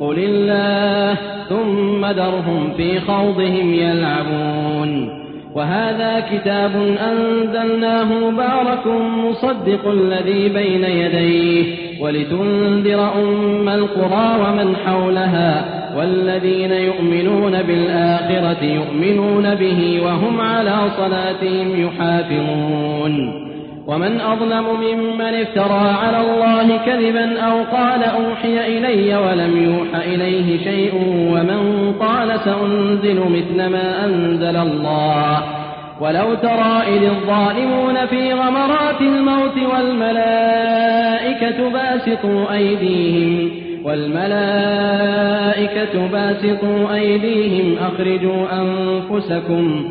قل الله ثم درهم في خوضهم يلعبون وهذا كتاب أنزلناه مبارك مصدق الذي بين يديه ولتنذر أم القرى ومن حولها والذين يؤمنون بالآخرة يؤمنون به وهم على صلاتهم يحافظون ومن أظلم ممن افترى على الله كذبا أو قال أوحي إلي ولم يوح إليه شيء ومن قال سأنزل مثل ما أنزل الله. ولو ترى إذ الظالمون في غمرات الموت والملائكة باسطوا أيديهم والملائكة باسطوا أيديهم أخرجوا أنفسكم